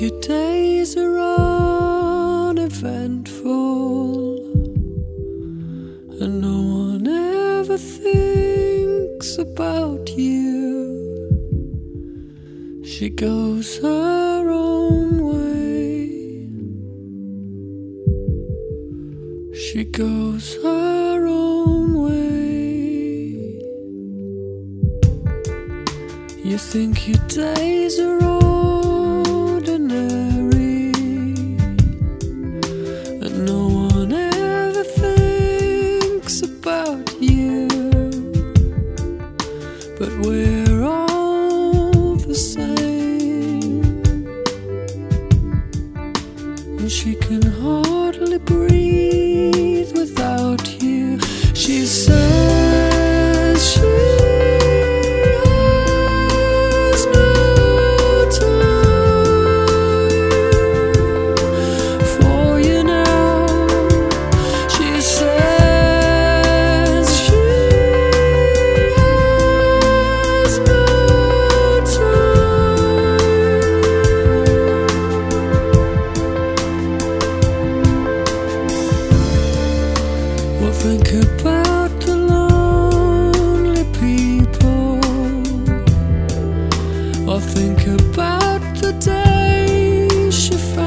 your days are uneventful, and no one ever thinks about you. She goes her own way. She goes her own way. You think your days are ordinary, and she can hardly breathe without you. She says she has no. think about the lonely people. I think about the day she found